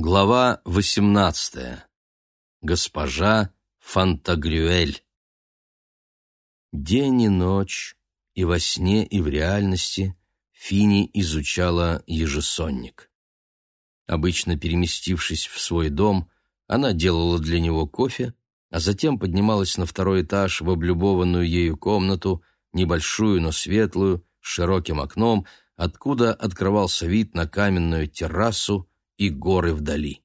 Глава 18. Госпожа Фантагрюэль. День и ночь, и во сне, и в реальности Фини изучала ежесонник. Обычно переместившись в свой дом, она делала для него кофе, а затем поднималась на второй этаж в облюбованную ею комнату, небольшую, но светлую, с широким окном, откуда открывался вид на каменную террасу, и горы вдали.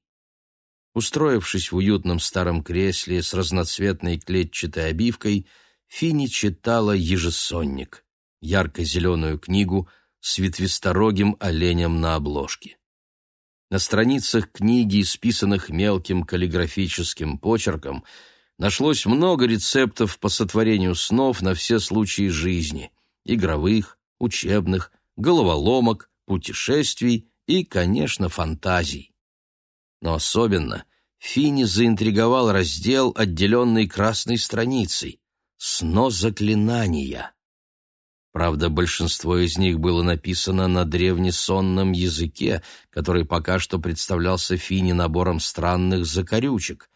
Устроившись в уютном старом кресле с разноцветной клетчатой обивкой, Фини читала «Ежесонник» — ярко-зеленую книгу с ветвисторогим оленем на обложке. На страницах книги, исписанных мелким каллиграфическим почерком, нашлось много рецептов по сотворению снов на все случаи жизни — игровых, учебных, головоломок, путешествий и, конечно, фантазий. Но особенно Фини заинтриговал раздел, отделенный красной страницей «Сно заклинания». Правда, большинство из них было написано на древнесонном языке, который пока что представлялся Фини набором странных закорючек.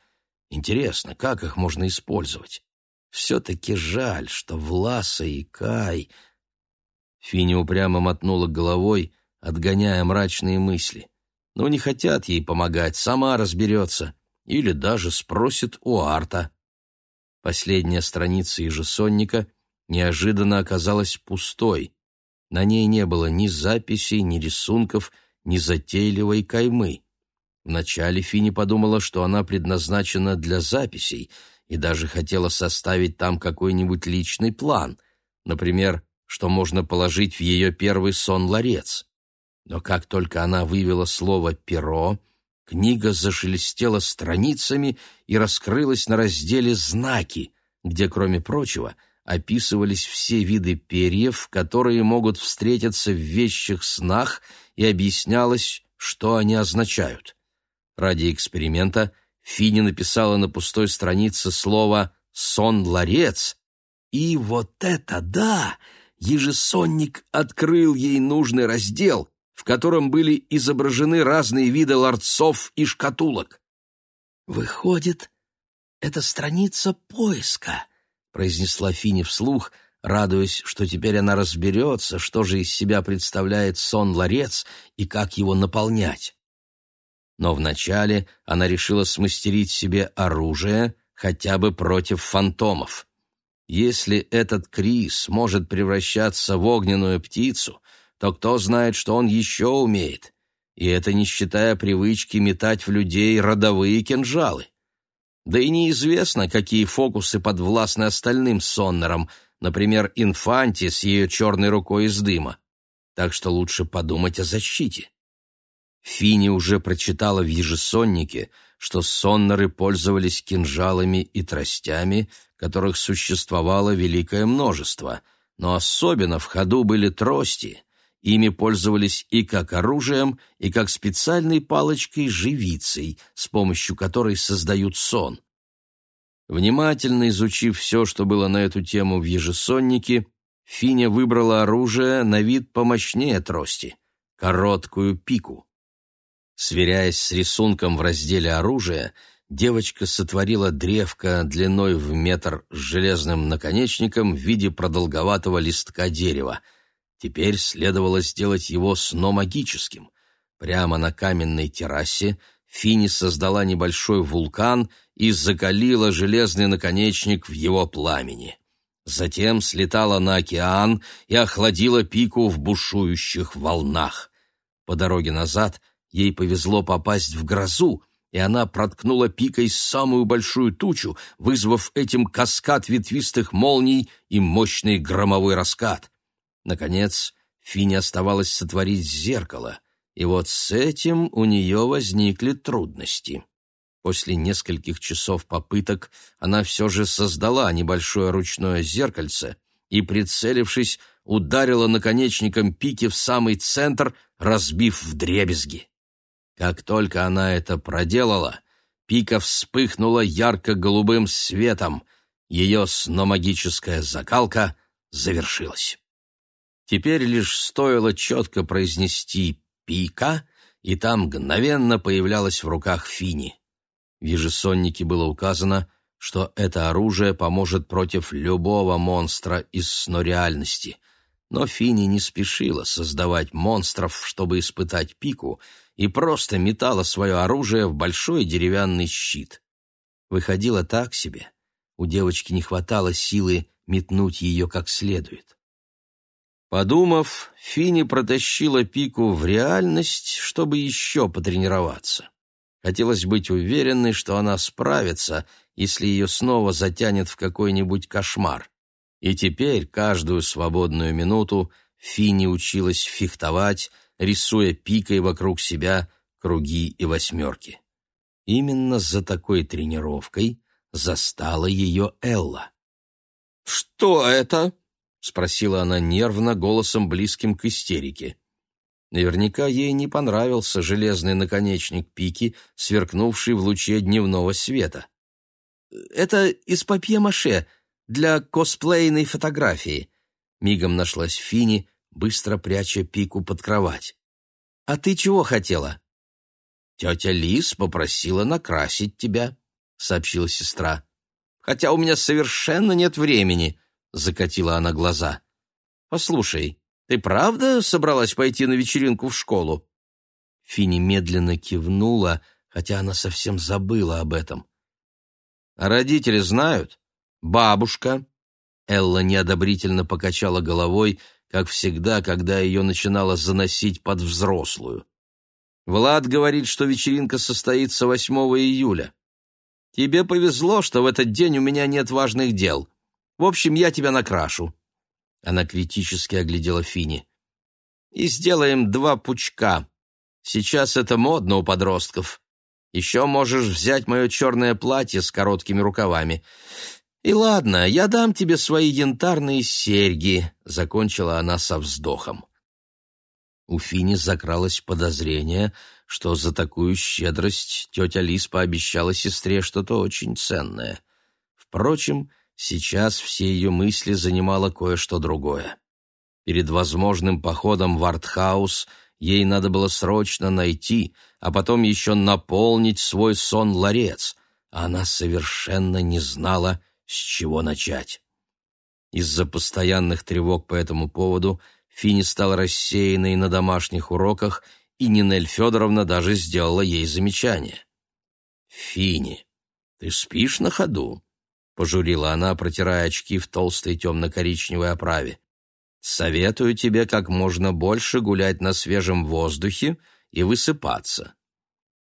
Интересно, как их можно использовать? Все-таки жаль, что Власа и Кай... Фини упрямо мотнула головой, отгоняя мрачные мысли. Но не хотят ей помогать, сама разберется. Или даже спросит у Арта. Последняя страница ежесонника неожиданно оказалась пустой. На ней не было ни записей, ни рисунков, ни затейливой каймы. Вначале Фини подумала, что она предназначена для записей, и даже хотела составить там какой-нибудь личный план, например, что можно положить в ее первый сон-ларец. Но как только она вывела слово «перо», книга зашелестела страницами и раскрылась на разделе «Знаки», где, кроме прочего, описывались все виды перьев, которые могут встретиться в вещих снах, и объяснялось, что они означают. Ради эксперимента Фини написала на пустой странице слово «сон-ларец», и вот это да! Ежесонник открыл ей нужный раздел, в котором были изображены разные виды ларцов и шкатулок. «Выходит, это страница поиска», — произнесла Фини вслух, радуясь, что теперь она разберется, что же из себя представляет сон-ларец и как его наполнять. Но вначале она решила смастерить себе оружие хотя бы против фантомов. Если этот Крис может превращаться в огненную птицу, то кто знает, что он еще умеет. И это не считая привычки метать в людей родовые кинжалы. Да и неизвестно, какие фокусы подвластны остальным соннерам, например, инфанте с ее черной рукой из дыма. Так что лучше подумать о защите. Фини уже прочитала в ежесоннике, что соннеры пользовались кинжалами и тростями, которых существовало великое множество, но особенно в ходу были трости, Ими пользовались и как оружием, и как специальной палочкой-живицей, с помощью которой создают сон. Внимательно изучив все, что было на эту тему в ежесоннике, Финя выбрала оружие на вид помощнее трости — короткую пику. Сверяясь с рисунком в разделе «Оружие», девочка сотворила древко длиной в метр с железным наконечником в виде продолговатого листка дерева — Теперь следовало сделать его сномагическим. Прямо на каменной террасе Фини создала небольшой вулкан и закалила железный наконечник в его пламени. Затем слетала на океан и охладила пику в бушующих волнах. По дороге назад ей повезло попасть в грозу, и она проткнула пикой самую большую тучу, вызвав этим каскад ветвистых молний и мощный громовой раскат. Наконец, Фине оставалось сотворить зеркало, и вот с этим у нее возникли трудности. После нескольких часов попыток она все же создала небольшое ручное зеркальце и, прицелившись, ударила наконечником пики в самый центр, разбив вдребезги. Как только она это проделала, пика вспыхнула ярко-голубым светом, ее сномагическая закалка завершилась. Теперь лишь стоило четко произнести «пика», и там мгновенно появлялась в руках Фини. В ежесоннике было указано, что это оружие поможет против любого монстра из снореальности. Но Фини не спешила создавать монстров, чтобы испытать пику, и просто метала свое оружие в большой деревянный щит. Выходило так себе. У девочки не хватало силы метнуть ее как следует. Подумав, Фини протащила пику в реальность, чтобы еще потренироваться. Хотелось быть уверенной, что она справится, если ее снова затянет в какой-нибудь кошмар. И теперь каждую свободную минуту Фини училась фехтовать, рисуя пикой вокруг себя круги и восьмерки. Именно за такой тренировкой застала ее Элла. «Что это?» — спросила она нервно, голосом близким к истерике. Наверняка ей не понравился железный наконечник пики, сверкнувший в луче дневного света. «Это из папье-маше для косплейной фотографии», — мигом нашлась Фини, быстро пряча пику под кровать. «А ты чего хотела?» «Тетя Лис попросила накрасить тебя», — сообщила сестра. «Хотя у меня совершенно нет времени», — закатила она глаза. «Послушай, ты правда собралась пойти на вечеринку в школу?» Фини медленно кивнула, хотя она совсем забыла об этом. «А родители знают? Бабушка?» Элла неодобрительно покачала головой, как всегда, когда ее начинала заносить под взрослую. «Влад говорит, что вечеринка состоится 8 июля. Тебе повезло, что в этот день у меня нет важных дел. В общем, я тебя накрашу». Она критически оглядела Фини. «И сделаем два пучка. Сейчас это модно у подростков. Еще можешь взять мое черное платье с короткими рукавами. И ладно, я дам тебе свои янтарные серьги», — закончила она со вздохом. У Фини закралось подозрение, что за такую щедрость тетя Лис пообещала сестре что-то очень ценное. Впрочем, Сейчас все ее мысли занимало кое-что другое. Перед возможным походом в артхаус ей надо было срочно найти, а потом еще наполнить свой сон ларец, а она совершенно не знала, с чего начать. Из-за постоянных тревог по этому поводу Фини стала рассеянной на домашних уроках, и Нинель Федоровна даже сделала ей замечание. «Фини, ты спишь на ходу?» Пожурила она, протирая очки в толстой темно-коричневой оправе. Советую тебе как можно больше гулять на свежем воздухе и высыпаться.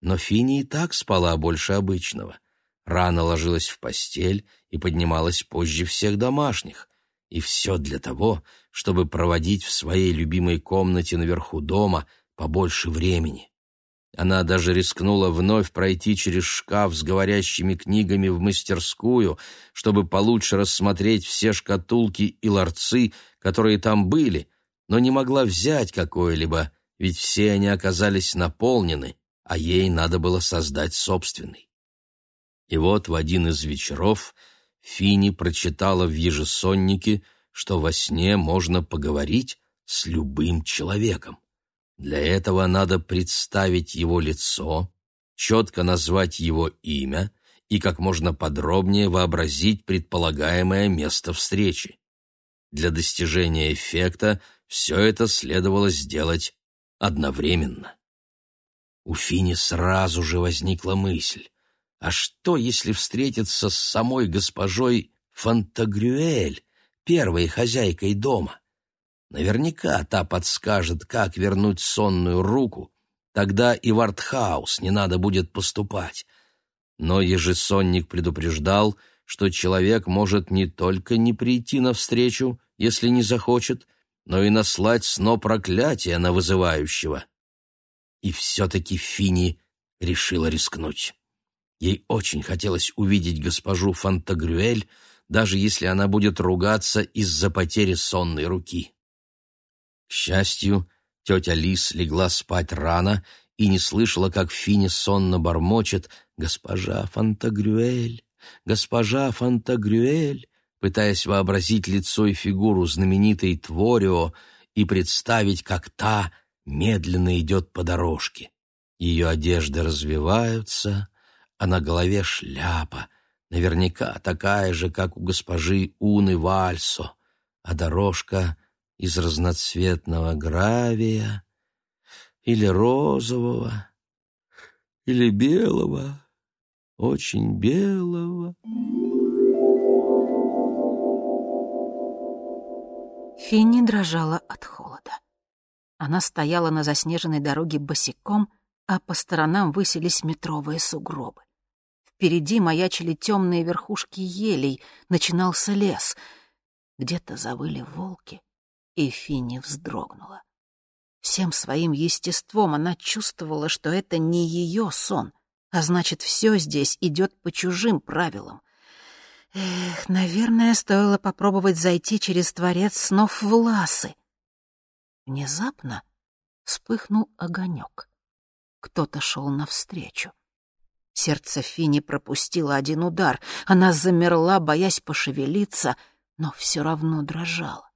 Но Фини и так спала больше обычного. Рано ложилась в постель и поднималась позже всех домашних. И все для того, чтобы проводить в своей любимой комнате наверху дома побольше времени. Она даже рискнула вновь пройти через шкаф с говорящими книгами в мастерскую, чтобы получше рассмотреть все шкатулки и ларцы, которые там были, но не могла взять какое-либо, ведь все они оказались наполнены, а ей надо было создать собственный. И вот в один из вечеров Фини прочитала в ежесоннике, что во сне можно поговорить с любым человеком. Для этого надо представить его лицо, четко назвать его имя и как можно подробнее вообразить предполагаемое место встречи. Для достижения эффекта все это следовало сделать одновременно. У Фини сразу же возникла мысль, а что, если встретиться с самой госпожой Фантагрюэль, первой хозяйкой дома? Наверняка та подскажет, как вернуть сонную руку, тогда и в артхаус не надо будет поступать. Но ежесонник предупреждал, что человек может не только не прийти навстречу, если не захочет, но и наслать сно проклятия на вызывающего. И все-таки Фини решила рискнуть. Ей очень хотелось увидеть госпожу Фантагрюэль, даже если она будет ругаться из-за потери сонной руки. К счастью, тетя Лис легла спать рано и не слышала, как Фини сонно бормочет «Госпожа Фантагрюэль! Госпожа Фантагрюэль!» пытаясь вообразить лицо и фигуру знаменитой Творио и представить, как та медленно идет по дорожке. Ее одежды развиваются, а на голове шляпа, наверняка такая же, как у госпожи Уны Вальсо, а дорожка из разноцветного гравия или розового, или белого, очень белого. Финни дрожала от холода. Она стояла на заснеженной дороге босиком, а по сторонам высились метровые сугробы. Впереди маячили темные верхушки елей, начинался лес. Где-то завыли волки, и Финни вздрогнула. Всем своим естеством она чувствовала, что это не ее сон, а значит, все здесь идет по чужим правилам. Эх, наверное, стоило попробовать зайти через творец снов в ласы. Внезапно вспыхнул огонек. Кто-то шел навстречу. Сердце Фини пропустило один удар. Она замерла, боясь пошевелиться, но все равно дрожала.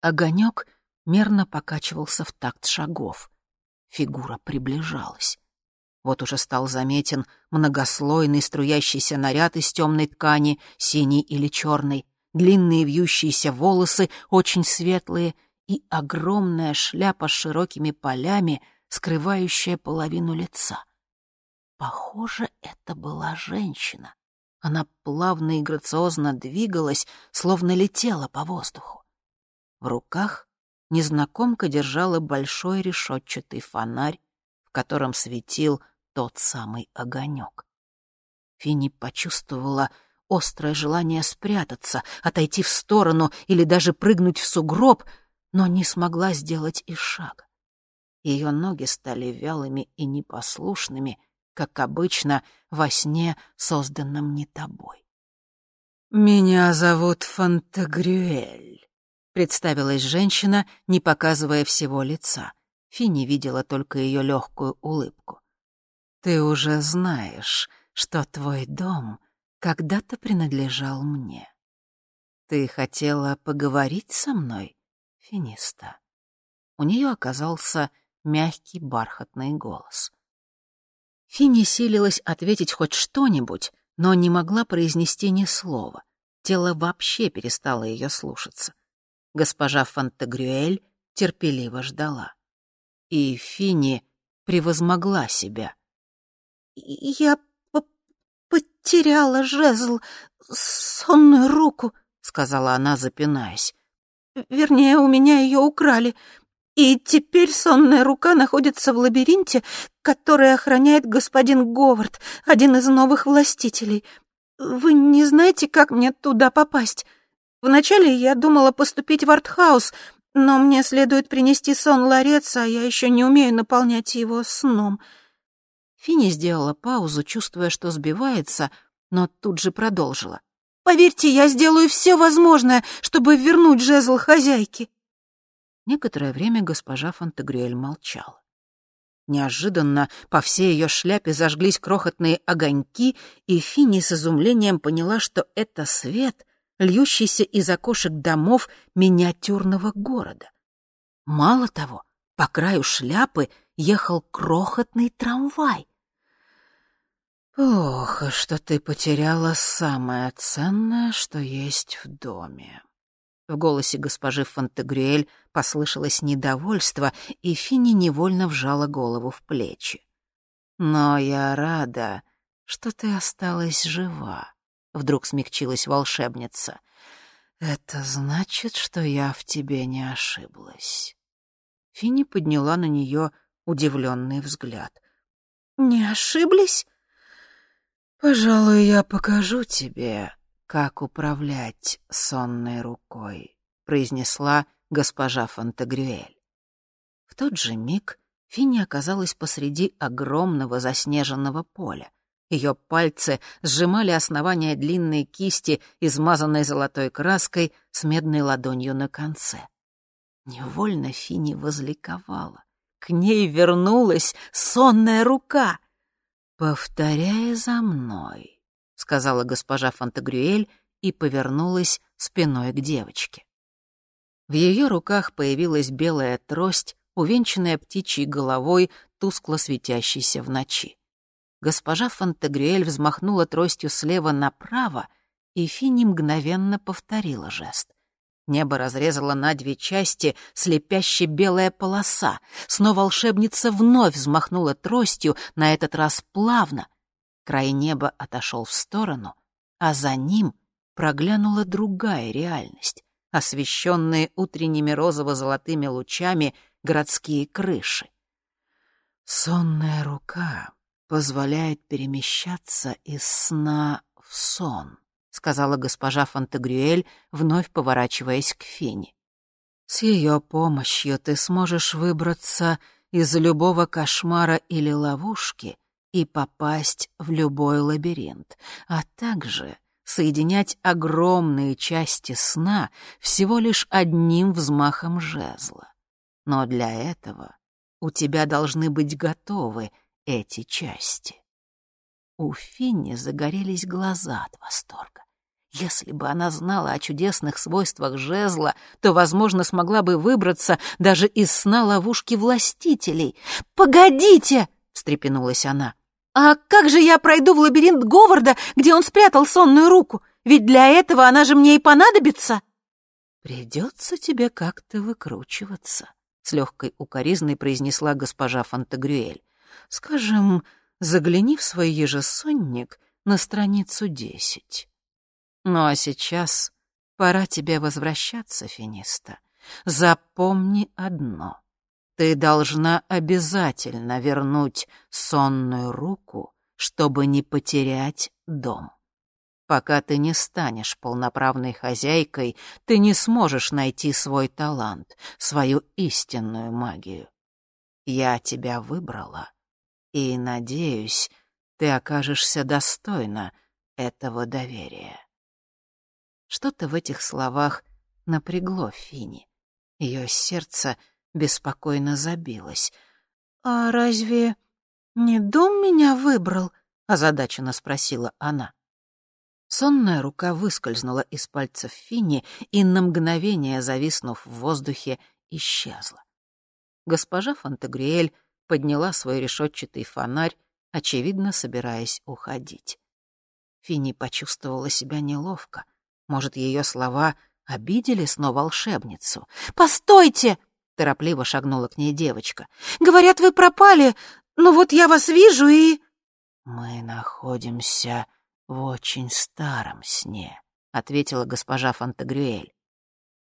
Огонек мерно покачивался в такт шагов. Фигура приближалась. Вот уже стал заметен многослойный струящийся наряд из темной ткани, синий или черный, длинные вьющиеся волосы, очень светлые, и огромная шляпа с широкими полями, скрывающая половину лица. Похоже, это была женщина. Она плавно и грациозно двигалась, словно летела по воздуху. В руках незнакомка держала большой решетчатый фонарь в котором светил тот самый огонек. Финни почувствовала острое желание спрятаться, отойти в сторону или даже прыгнуть в сугроб, но не смогла сделать и шага. Ее ноги стали вялыми и непослушными, как обычно во сне, созданном не тобой. «Меня зовут Фантагрюэль», — представилась женщина, не показывая всего лица. Финни видела только ее легкую улыбку. «Ты уже знаешь, что твой дом когда-то принадлежал мне. Ты хотела поговорить со мной, Финиста?» У нее оказался мягкий бархатный голос. Финни силилась ответить хоть что-нибудь, но не могла произнести ни слова. Тело вообще перестало ее слушаться. Госпожа Фантагрюэль терпеливо ждала и Фини превозмогла себя. «Я потеряла жезл, сонную руку», — сказала она, запинаясь. «Вернее, у меня ее украли, и теперь сонная рука находится в лабиринте, который охраняет господин Говард, один из новых властителей. Вы не знаете, как мне туда попасть? Вначале я думала поступить в артхаус, но мне следует принести сон ларец, а я еще не умею наполнять его сном. Финни сделала паузу, чувствуя, что сбивается, но тут же продолжила. «Поверьте, я сделаю все возможное, чтобы вернуть жезл хозяйки». Некоторое время госпожа Фонтегрюэль молчала. Неожиданно по всей ее шляпе зажглись крохотные огоньки, и Финни с изумлением поняла, что это свет, льющийся из окошек домов миниатюрного города. Мало того, по краю шляпы ехал крохотный трамвай. «Плохо, что ты потеряла самое ценное, что есть в доме». В голосе госпожи Фонтегрюэль послышалось недовольство, и Финни невольно вжала голову в плечи. «Но я рада, что ты осталась жива. — вдруг смягчилась волшебница. «Это значит, что я в тебе не ошиблась». Финни подняла на нее удивленный взгляд. «Не ошиблись?» «Пожалуй, я покажу тебе, как управлять сонной рукой», — произнесла госпожа Фонтагрюэль. В тот же миг Финни оказалась посреди огромного заснеженного поля. Ее пальцы сжимали основание длинной кисти, измазанной золотой краской, с медной ладонью на конце. Невольно Фини возликовала. К ней вернулась сонная рука. «Повторяй за мной», — сказала госпожа Фантагрюэль и повернулась спиной к девочке. В ее руках появилась белая трость, увенчанная птичьей головой, тускло светящейся в ночи. Госпожа Фонтегрюэль взмахнула тростью слева направо, и Финни мгновенно повторила жест. Небо разрезало на две части слепяще белая полоса. Снова волшебница вновь взмахнула тростью, на этот раз плавно. Край неба отошел в сторону, а за ним проглянула другая реальность, освещенные утренними розово-золотыми лучами городские крыши. Сонная рука позволяет перемещаться из сна в сон, сказала госпожа Фонтегрюэль, вновь поворачиваясь к Фине. С ее помощью ты сможешь выбраться из любого кошмара или ловушки и попасть в любой лабиринт, а также соединять огромные части сна всего лишь одним взмахом жезла. Но для этого у тебя должны быть готовы эти части. У Финни загорелись глаза от восторга. Если бы она знала о чудесных свойствах жезла, то, возможно, смогла бы выбраться даже из сна ловушки властителей. «Погодите!» — встрепенулась она. «А как же я пройду в лабиринт Говарда, где он спрятал сонную руку? Ведь для этого она же мне и понадобится!» «Придется тебе как-то выкручиваться», — с легкой укоризной произнесла госпожа Фонтегрюэль. «Скажем, загляни в свой ежесонник на страницу десять». Ну а сейчас пора тебе возвращаться, Финиста. Запомни одно. Ты должна обязательно вернуть сонную руку, чтобы не потерять дом. Пока ты не станешь полноправной хозяйкой, ты не сможешь найти свой талант, свою истинную магию. Я тебя выбрала, и, надеюсь, ты окажешься достойна этого доверия. Что-то в этих словах напрягло Фини. Ее сердце беспокойно забилось. «А разве не дом меня выбрал?» — озадаченно спросила она. Сонная рука выскользнула из пальцев Фини и на мгновение, зависнув в воздухе, исчезла. Госпожа Фонтегриэль подняла свой решетчатый фонарь, очевидно, собираясь уходить. Фини почувствовала себя неловко — может, ее слова обидели снова волшебницу? «Постойте!» — торопливо шагнула к ней девочка. «Говорят, вы пропали, но вот я вас вижу и...» «Мы находимся в очень старом сне», — ответила госпожа Фонтегрюэль.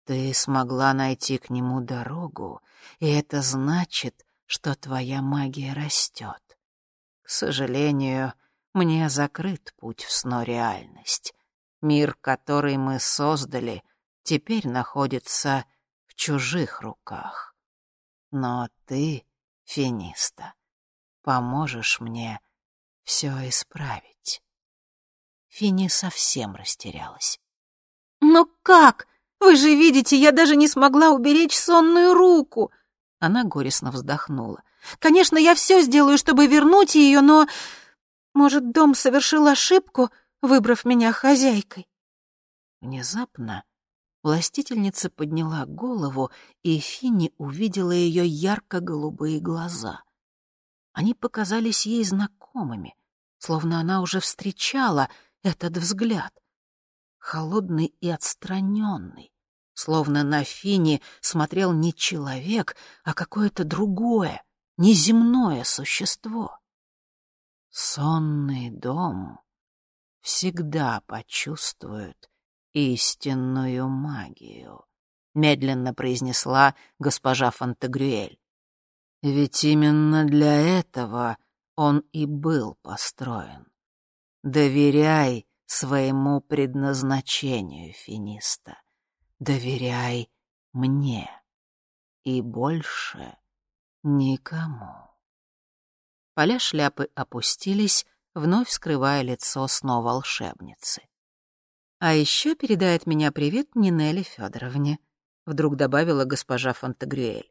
«Ты смогла найти к нему дорогу, и это значит, что твоя магия растет. К сожалению, мне закрыт путь в сно-реальность. Мир, который мы создали, теперь находится в чужих руках. Но ты, Финиста, поможешь мне все исправить. Фини совсем растерялась. «Но как? Вы же видите, я даже не смогла уберечь сонную руку!» Она горестно вздохнула. «Конечно, я все сделаю, чтобы вернуть ее, но... Может, дом совершил ошибку?» выбрав меня хозяйкой. Внезапно властительница подняла голову, и Финни увидела ее ярко-голубые глаза. Они показались ей знакомыми, словно она уже встречала этот взгляд. Холодный и отстраненный, словно на Фини смотрел не человек, а какое-то другое, неземное существо. Сонный дом всегда почувствуют истинную магию», — медленно произнесла госпожа Фонтегрюэль. «Ведь именно для этого он и был построен. Доверяй своему предназначению, Финиста. Доверяй мне. И больше никому». Поля шляпы опустились, вновь скрывая лицо снова волшебницы. «А еще передает меня привет Нинелли Федоровне», — вдруг добавила госпожа Фонтегрюэль.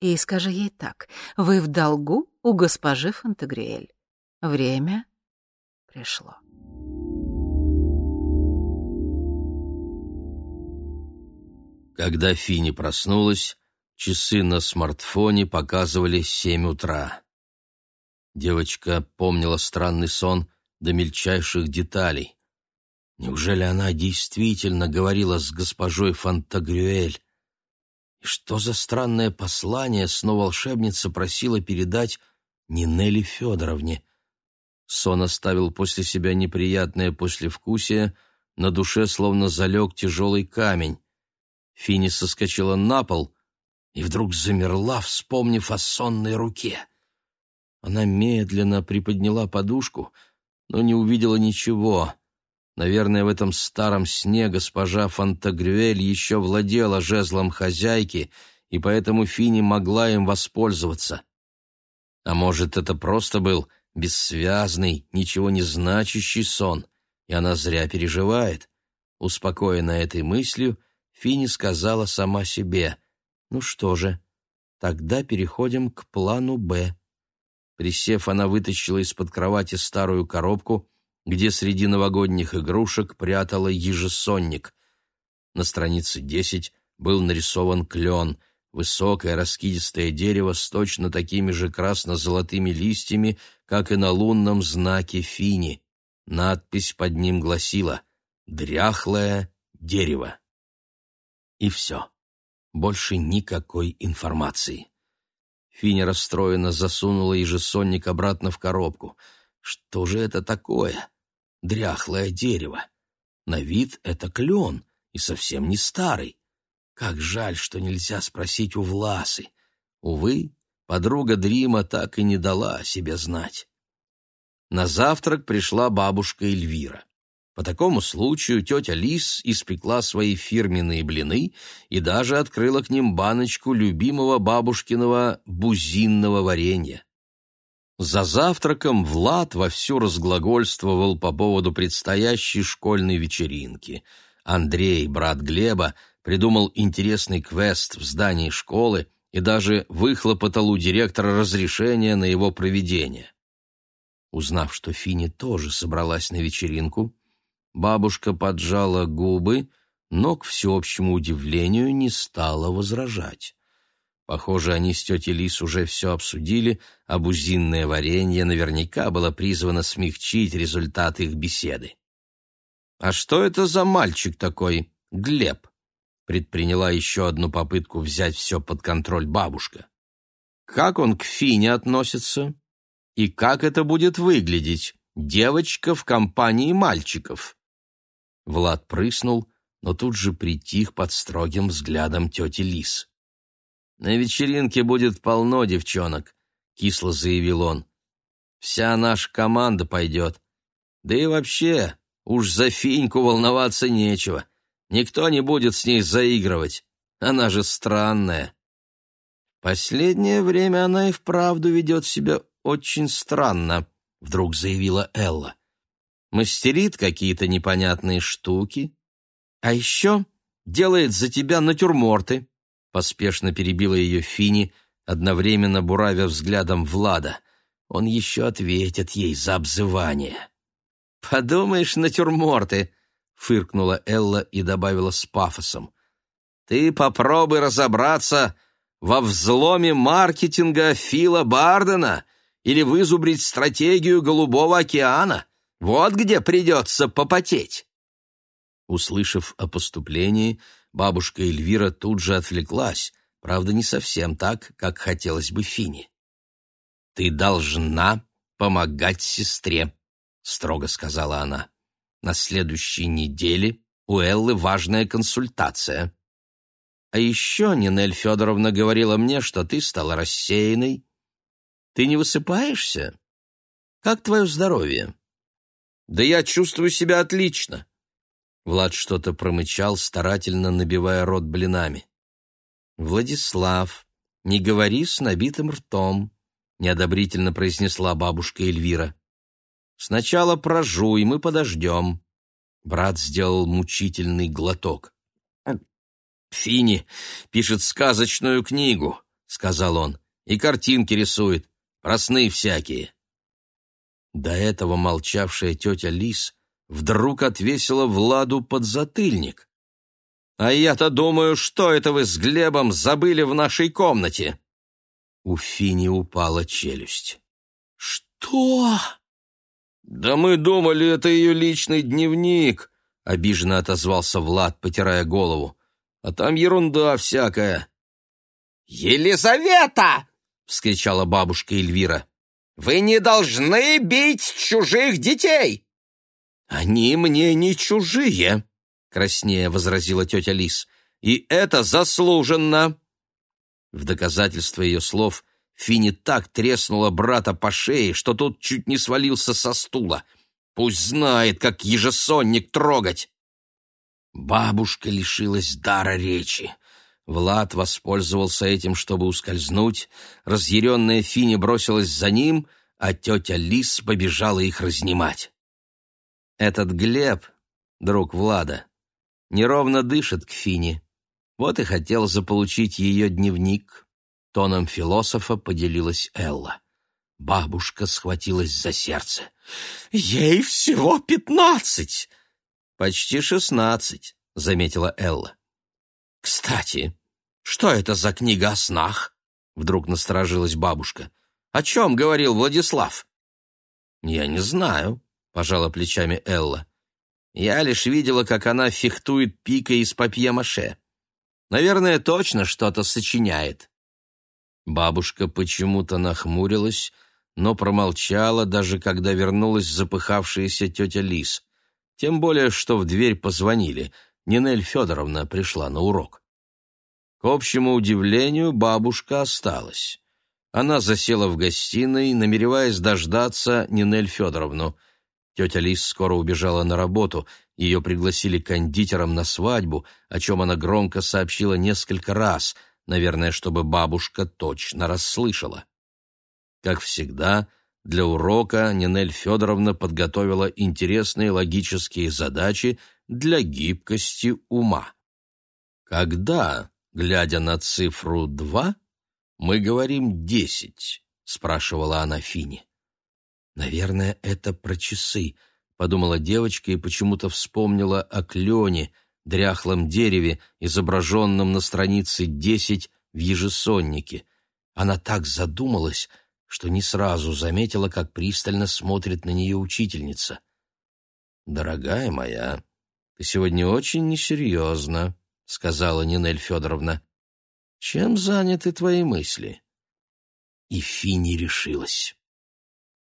«И скажи ей так, вы в долгу у госпожи Фонтегрюэль. Время пришло». Когда Фини проснулась, Часы на смартфоне показывали семь утра. Девочка помнила странный сон до мельчайших деталей. Неужели она действительно говорила с госпожой Фантагрюэль? И что за странное послание снова волшебница просила передать Нинелли Федоровне? Сон оставил после себя неприятное послевкусие, на душе словно залег тяжелый камень. Фини соскочила на пол и вдруг замерла, вспомнив о сонной руке. Она медленно приподняла подушку, но не увидела ничего. Наверное, в этом старом сне госпожа Фантагрюэль еще владела жезлом хозяйки, и поэтому Фини могла им воспользоваться. А может, это просто был бессвязный, ничего не значащий сон, и она зря переживает. Успокоенная этой мыслью, Фини сказала сама себе, «Ну что же, тогда переходим к плану «Б». Присев, она вытащила из-под кровати старую коробку, где среди новогодних игрушек прятала ежесонник. На странице десять был нарисован клен, высокое раскидистое дерево с точно такими же красно-золотыми листьями, как и на лунном знаке Фини. Надпись под ним гласила «Дряхлое дерево». И все. Больше никакой информации. Финя расстроенно засунула ежесонник обратно в коробку. Что же это такое? Дряхлое дерево. На вид это клен, и совсем не старый. Как жаль, что нельзя спросить у Власы. Увы, подруга Дрима так и не дала о себе знать. На завтрак пришла бабушка Эльвира. По такому случаю тетя Лис испекла свои фирменные блины и даже открыла к ним баночку любимого бабушкиного бузинного варенья. За завтраком Влад вовсю разглагольствовал по поводу предстоящей школьной вечеринки. Андрей, брат Глеба, придумал интересный квест в здании школы и даже выхлопотал у директора разрешение на его проведение. Узнав, что Фини тоже собралась на вечеринку, Бабушка поджала губы, но, к всеобщему удивлению, не стала возражать. Похоже, они с тетей Лис уже все обсудили, а бузинное варенье наверняка было призвано смягчить результат их беседы. «А что это за мальчик такой, Глеб?» предприняла еще одну попытку взять все под контроль бабушка. «Как он к Фине относится? И как это будет выглядеть? Девочка в компании мальчиков?» Влад прыснул, но тут же притих под строгим взглядом тети Лис. «На вечеринке будет полно девчонок», — кисло заявил он. «Вся наша команда пойдет. Да и вообще, уж за Финьку волноваться нечего. Никто не будет с ней заигрывать. Она же странная». «Последнее время она и вправду ведет себя очень странно», — вдруг заявила Элла мастерит какие-то непонятные штуки, а еще делает за тебя натюрморты», — поспешно перебила ее Фини, одновременно буравя взглядом Влада. «Он еще ответит ей за обзывание». «Подумаешь, натюрморты», — фыркнула Элла и добавила с пафосом. «Ты попробуй разобраться во взломе маркетинга Фила Бардена или вызубрить стратегию Голубого океана». Вот где придется попотеть!» Услышав о поступлении, бабушка Эльвира тут же отвлеклась, правда, не совсем так, как хотелось бы Фине. «Ты должна помогать сестре», — строго сказала она. «На следующей неделе у Эллы важная консультация. А еще Нинель Федоровна говорила мне, что ты стала рассеянной. Ты не высыпаешься? Как твое здоровье?» Да я чувствую себя отлично. Влад что-то промычал, старательно набивая рот блинами. Владислав, не говори с набитым ртом, неодобрительно произнесла бабушка Эльвира. Сначала прожуй, мы подождем. Брат сделал мучительный глоток. Фини пишет сказочную книгу, сказал он, и картинки рисует, про сны всякие. До этого молчавшая тетя Лис вдруг отвесила Владу подзатыльник. А я-то думаю, что это вы с Глебом забыли в нашей комнате?» У Фини упала челюсть. «Что?» «Да мы думали, это ее личный дневник», — обиженно отозвался Влад, потирая голову. «А там ерунда всякая». «Елизавета!» — вскричала бабушка Эльвира. «Вы не должны бить чужих детей!» «Они мне не чужие!» — краснее возразила тетя Лис. «И это заслуженно!» В доказательство ее слов Фини так треснула брата по шее, что тот чуть не свалился со стула. Пусть знает, как ежесонник трогать. Бабушка лишилась дара речи. Влад воспользовался этим, чтобы ускользнуть. Разъяренная Фини бросилась за ним, а тетя Лис побежала их разнимать. Этот Глеб, друг Влада, неровно дышит к Фине. Вот и хотел заполучить ее дневник. Тоном философа поделилась Элла. Бабушка схватилась за сердце. «Ей всего пятнадцать!» «Почти шестнадцать», — заметила Элла. «Кстати, что это за книга о снах?» Вдруг насторожилась бабушка. «О чем говорил Владислав?» «Я не знаю», — пожала плечами Элла. «Я лишь видела, как она фехтует пикой из папье-маше. Наверное, точно что-то сочиняет». Бабушка почему-то нахмурилась, но промолчала, даже когда вернулась запыхавшаяся тетя Лис. Тем более, что в дверь позвонили. Нинель Федоровна пришла на урок. К общему удивлению, бабушка осталась. Она засела в гостиной, намереваясь дождаться Нинель Федоровну. Тетя Лис скоро убежала на работу, ее пригласили кондитером на свадьбу, о чем она громко сообщила несколько раз, наверное, чтобы бабушка точно расслышала. Как всегда, для урока Нинель Федоровна подготовила интересные логические задачи для гибкости ума. «Когда, глядя на цифру два, мы говорим десять?» — спрашивала она Фине. «Наверное, это про часы», — подумала девочка и почему-то вспомнила о клене, дряхлом дереве, изображенном на странице десять в ежесоннике. Она так задумалась, что не сразу заметила, как пристально смотрит на нее учительница. «Дорогая моя, ты сегодня очень несерьезна», — сказала Нинель Федоровна. «Чем заняты твои мысли?» И Фини решилась.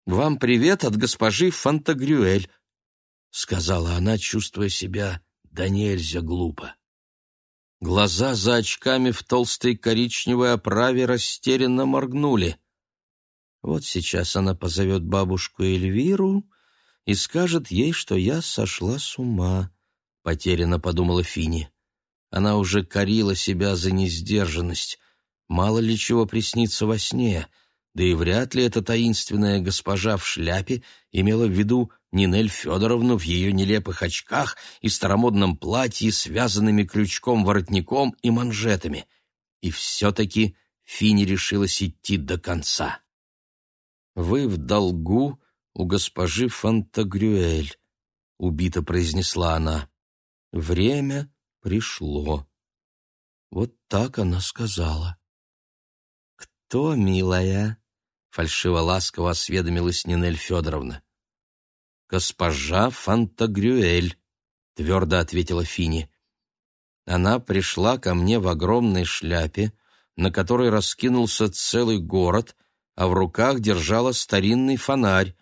«Вам привет от госпожи Фантагрюэль», — сказала она, чувствуя себя да нельзя глупо. Глаза за очками в толстой коричневой оправе растерянно моргнули. Вот сейчас она позовет бабушку Эльвиру и скажет ей, что я сошла с ума, — потерянно подумала Фини. Она уже корила себя за несдержанность. Мало ли чего приснится во сне, да и вряд ли эта таинственная госпожа в шляпе имела в виду Нинель Федоровну в ее нелепых очках и старомодном платье, связанными крючком воротником и манжетами. И все-таки Фини решилась идти до конца. «Вы в долгу у госпожи Фантагрюэль», — убито произнесла она. «Время пришло». Вот так она сказала. «Кто, милая?» — фальшиво-ласково осведомилась Нинель Федоровна. «Госпожа Фантагрюэль», — твердо ответила Фини. Она пришла ко мне в огромной шляпе, на которой раскинулся целый город, а в руках держала старинный фонарь.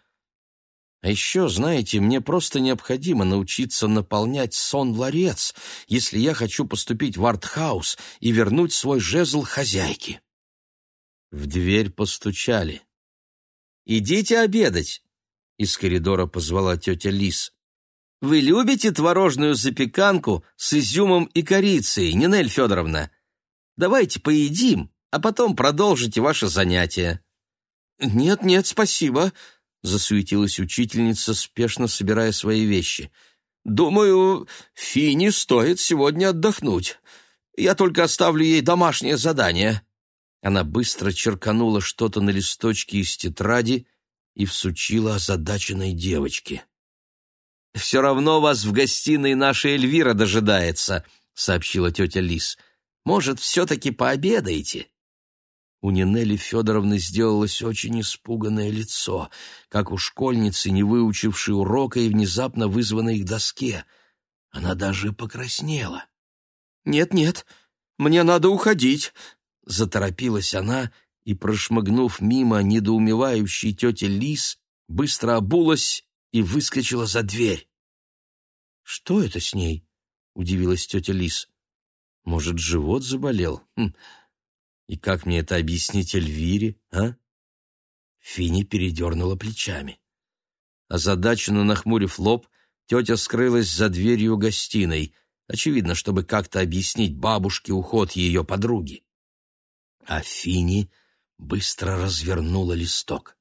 А еще, знаете, мне просто необходимо научиться наполнять сон ларец, если я хочу поступить в артхаус и вернуть свой жезл хозяйке. В дверь постучали. «Идите обедать!» — из коридора позвала тетя Лис. «Вы любите творожную запеканку с изюмом и корицей, Нинель Федоровна? Давайте поедим, а потом продолжите ваше занятие». «Нет, нет, спасибо», — засуетилась учительница, спешно собирая свои вещи. «Думаю, Фине стоит сегодня отдохнуть. Я только оставлю ей домашнее задание». Она быстро черканула что-то на листочке из тетради и всучила озадаченной девочке. «Все равно вас в гостиной наша Эльвира дожидается», — сообщила тетя Лис. «Может, все-таки пообедаете?» У Нинели Федоровны сделалось очень испуганное лицо, как у школьницы, не выучившей урока и внезапно вызванной к доске. Она даже покраснела. «Нет-нет, мне надо уходить», — заторопилась она и, прошмыгнув мимо недоумевающей тети Лис, быстро обулась и выскочила за дверь. «Что это с ней?» — удивилась тетя Лис. «Может, живот заболел? Хм. И как мне это объяснить Эльвире, а?» Фини передернула плечами. Озадаченно нахмурив лоб, тетя скрылась за дверью гостиной, очевидно, чтобы как-то объяснить бабушке уход ее подруги. А Фини быстро развернула листок.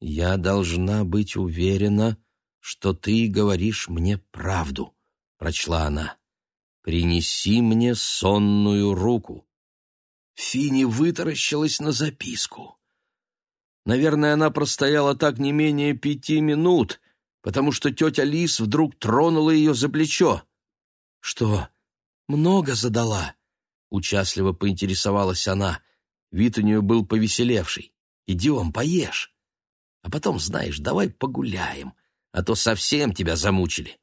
«Я должна быть уверена, что ты говоришь мне правду», — прочла она. «Принеси мне сонную руку». Фини вытаращилась на записку. Наверное, она простояла так не менее пяти минут, потому что тетя Лис вдруг тронула ее за плечо. «Что, много задала?» — участливо поинтересовалась она. Вид у нее был повеселевший. «Идем, поешь. А потом, знаешь, давай погуляем, а то совсем тебя замучили.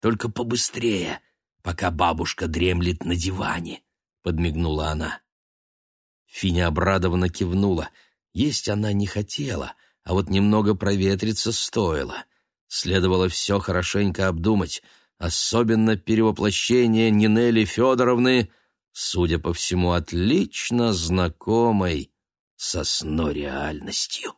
Только побыстрее, пока бабушка дремлет на диване», — подмигнула она. Финя обрадованно кивнула. Есть она не хотела, а вот немного проветриться стоило. Следовало все хорошенько обдумать, особенно перевоплощение Нинели Федоровны — судя по всему, отлично знакомой со сно реальностью.